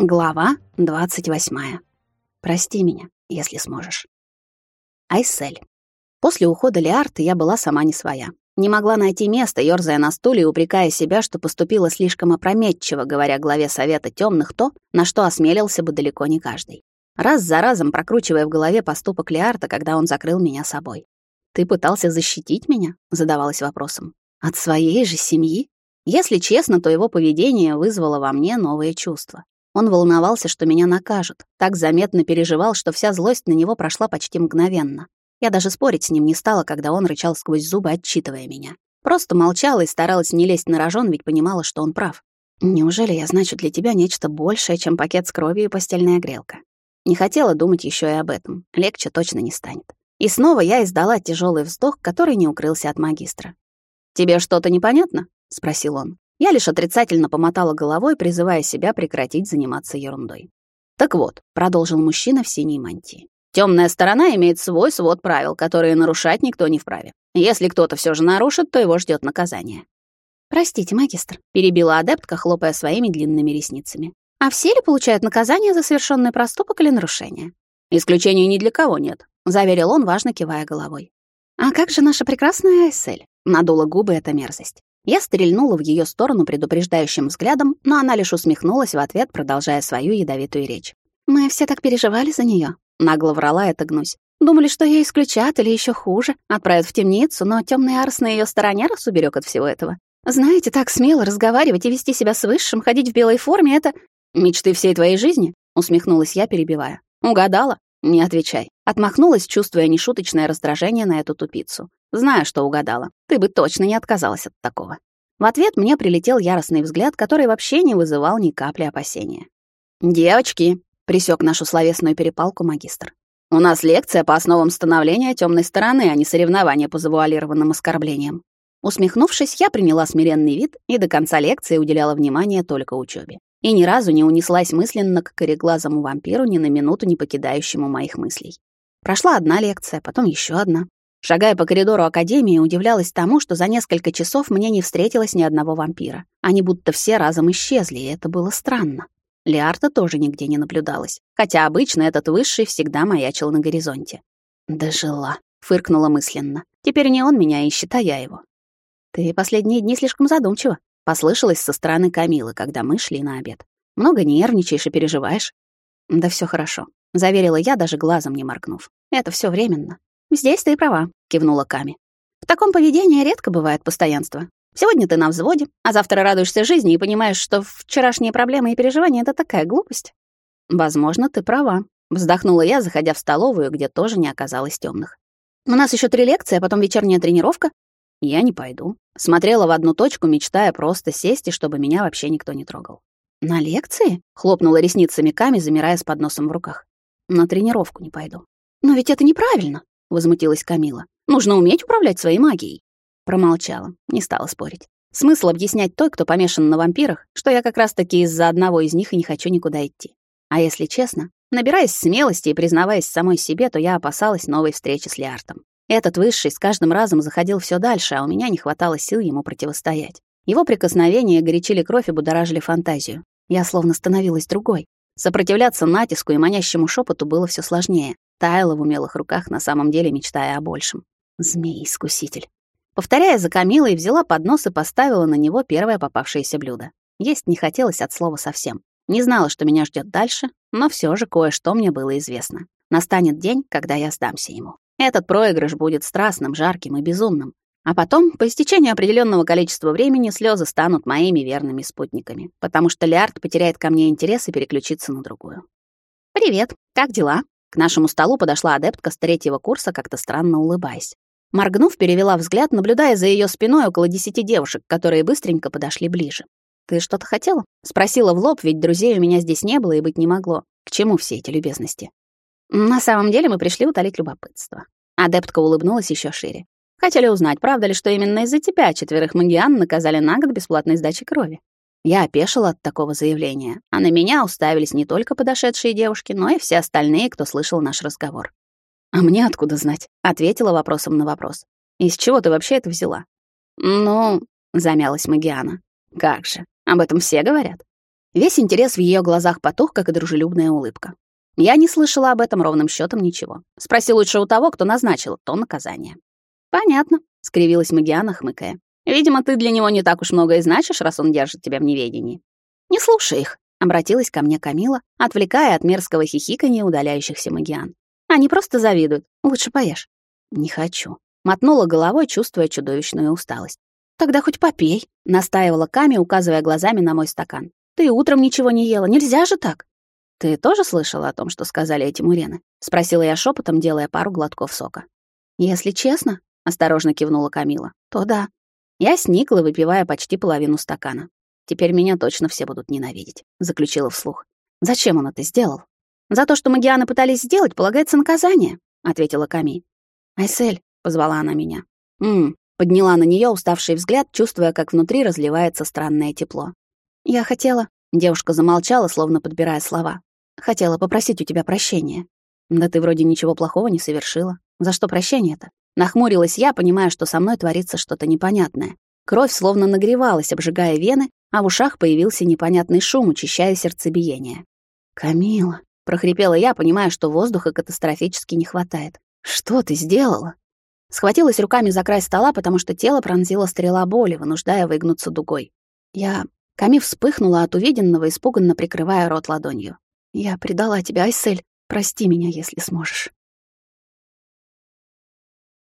Глава 28. Прости меня, если сможешь. Айсель. После ухода Лиарты я была сама не своя. Не могла найти места, ёрзая на стуле и упрекая себя, что поступила слишком опрометчиво, говоря главе Совета Тёмных то, на что осмелился бы далеко не каждый. Раз за разом прокручивая в голове поступок Лиарта, когда он закрыл меня собой. «Ты пытался защитить меня?» — задавалась вопросом. «От своей же семьи?» Если честно, то его поведение вызвало во мне новые чувства. Он волновался, что меня накажут. Так заметно переживал, что вся злость на него прошла почти мгновенно. Я даже спорить с ним не стала, когда он рычал сквозь зубы, отчитывая меня. Просто молчала и старалась не лезть на рожон, ведь понимала, что он прав. Неужели я значу для тебя нечто большее, чем пакет с кровью и постельная грелка? Не хотела думать еще и об этом. Легче точно не станет. И снова я издала тяжелый вздох, который не укрылся от магистра. «Тебе что-то непонятно?» — спросил он. Я лишь отрицательно помотала головой, призывая себя прекратить заниматься ерундой. «Так вот», — продолжил мужчина в синей мантии. Темная сторона имеет свой свод правил, которые нарушать никто не вправе. Если кто-то все же нарушит, то его ждет наказание. «Простите, магистр», — перебила адептка, хлопая своими длинными ресницами. «А все ли получают наказание за совершенный проступок или нарушение?» «Исключений ни для кого нет», — заверил он, важно кивая головой. «А как же наша прекрасная Айсель?» — надула губы эта мерзость. Я стрельнула в ее сторону предупреждающим взглядом, но она лишь усмехнулась в ответ, продолжая свою ядовитую речь. «Мы все так переживали за нее, нагло врала эта гнусь. Думали, что ее исключат или еще хуже, отправят в темницу, но темный Арс на ее стороне раз уберег от всего этого. Знаете, так смело разговаривать и вести себя с высшим, ходить в белой форме — это... «Мечты всей твоей жизни?» — усмехнулась я, перебивая. «Угадала?» «Не отвечай». Отмахнулась, чувствуя нешуточное раздражение на эту тупицу. Знаю, что угадала. Ты бы точно не отказалась от такого. В ответ мне прилетел яростный взгляд, который вообще не вызывал ни капли опасения. «Девочки!» — присек нашу словесную перепалку магистр. «У нас лекция по основам становления темной стороны, а не соревнования по завуалированным оскорблениям». Усмехнувшись, я приняла смиренный вид и до конца лекции уделяла внимание только учебе. И ни разу не унеслась мысленно к кореглазому вампиру, ни на минуту не покидающему моих мыслей. Прошла одна лекция, потом еще одна. Шагая по коридору академии, удивлялась тому, что за несколько часов мне не встретилось ни одного вампира. Они будто все разом исчезли, и это было странно. Лиарта тоже нигде не наблюдалась, хотя обычно этот высший всегда маячил на горизонте. «Дожила», — фыркнула мысленно. «Теперь не он меня ищет, а я его». «Ты последние дни слишком задумчива», — послышалось со стороны Камилы, когда мы шли на обед. «Много нервничаешь и переживаешь». «Да все хорошо», — заверила я, даже глазом не моргнув. «Это все временно. «Здесь ты права», — кивнула Ками. «В таком поведении редко бывает постоянство. Сегодня ты на взводе, а завтра радуешься жизни и понимаешь, что вчерашние проблемы и переживания — это такая глупость». «Возможно, ты права», — вздохнула я, заходя в столовую, где тоже не оказалось темных. «У нас еще три лекции, а потом вечерняя тренировка». «Я не пойду». Смотрела в одну точку, мечтая просто сесть, и чтобы меня вообще никто не трогал. «На лекции?» — хлопнула ресницами Ками, замирая с подносом в руках. «На тренировку не пойду». «Но ведь это неправильно», — возмутилась Камила. «Нужно уметь управлять своей магией». Промолчала, не стала спорить. Смысл объяснять той, кто помешан на вампирах, что я как раз-таки из-за одного из них и не хочу никуда идти. А если честно, набираясь смелости и признаваясь самой себе, то я опасалась новой встречи с Лиартом. Этот высший с каждым разом заходил все дальше, а у меня не хватало сил ему противостоять. Его прикосновения горячили кровь и будоражили фантазию. Я словно становилась другой. Сопротивляться натиску и манящему шепоту было все сложнее таяла в умелых руках, на самом деле мечтая о большем. Змей-искуситель. Повторяя за Камилой, взяла поднос и поставила на него первое попавшееся блюдо. Есть не хотелось от слова совсем. Не знала, что меня ждет дальше, но все же кое-что мне было известно. Настанет день, когда я сдамся ему. Этот проигрыш будет страстным, жарким и безумным. А потом, по истечению определенного количества времени, слезы станут моими верными спутниками, потому что Лиард потеряет ко мне интерес и переключится на другую. «Привет, как дела?» К нашему столу подошла адептка с третьего курса, как-то странно улыбаясь. Моргнув, перевела взгляд, наблюдая за ее спиной около десяти девушек, которые быстренько подошли ближе. «Ты что-то хотела?» — спросила в лоб, ведь друзей у меня здесь не было и быть не могло. К чему все эти любезности? На самом деле мы пришли утолить любопытство. Адептка улыбнулась еще шире. Хотели узнать, правда ли, что именно из-за тебя четверых магиан наказали на год бесплатной сдачи крови. Я опешила от такого заявления, а на меня уставились не только подошедшие девушки, но и все остальные, кто слышал наш разговор. «А мне откуда знать?» — ответила вопросом на вопрос. «Из чего ты вообще это взяла?» «Ну...» — замялась Магиана. «Как же, об этом все говорят?» Весь интерес в ее глазах потух, как и дружелюбная улыбка. Я не слышала об этом ровным счетом ничего. Спроси лучше у того, кто назначил то наказание. Понятно, скривилась Магиана, хмыкая. Видимо, ты для него не так уж много и значишь, раз он держит тебя в неведении. Не слушай их, обратилась ко мне Камила, отвлекая от мерзкого хихиканья удаляющихся Магиан. Они просто завидуют. Лучше поешь. Не хочу. Мотнула головой, чувствуя чудовищную усталость. Тогда хоть попей, настаивала Ками, указывая глазами на мой стакан. Ты утром ничего не ела, нельзя же так. Ты тоже слышала о том, что сказали эти мурены? спросила я шепотом, делая пару глотков сока. Если честно, осторожно кивнула Камила. То да. Я сникла, выпивая почти половину стакана. Теперь меня точно все будут ненавидеть, заключила вслух. Зачем он это сделал? За то, что магианы пытались сделать, полагается наказание, ответила Ками. Айсель, позвала она меня. М, подняла на нее уставший взгляд, чувствуя, как внутри разливается странное тепло. Я хотела, девушка замолчала, словно подбирая слова. Хотела попросить у тебя прощения. Да ты вроде ничего плохого не совершила. За что прощение-то? Нахмурилась я, понимая, что со мной творится что-то непонятное. Кровь словно нагревалась, обжигая вены, а в ушах появился непонятный шум, учащая сердцебиение. «Камила», — прохрипела я, понимая, что воздуха катастрофически не хватает. «Что ты сделала?» Схватилась руками за край стола, потому что тело пронзила стрела боли, вынуждая выгнуться дугой. Я... Ками вспыхнула от увиденного, испуганно прикрывая рот ладонью. «Я предала тебя, Айсель. Прости меня, если сможешь».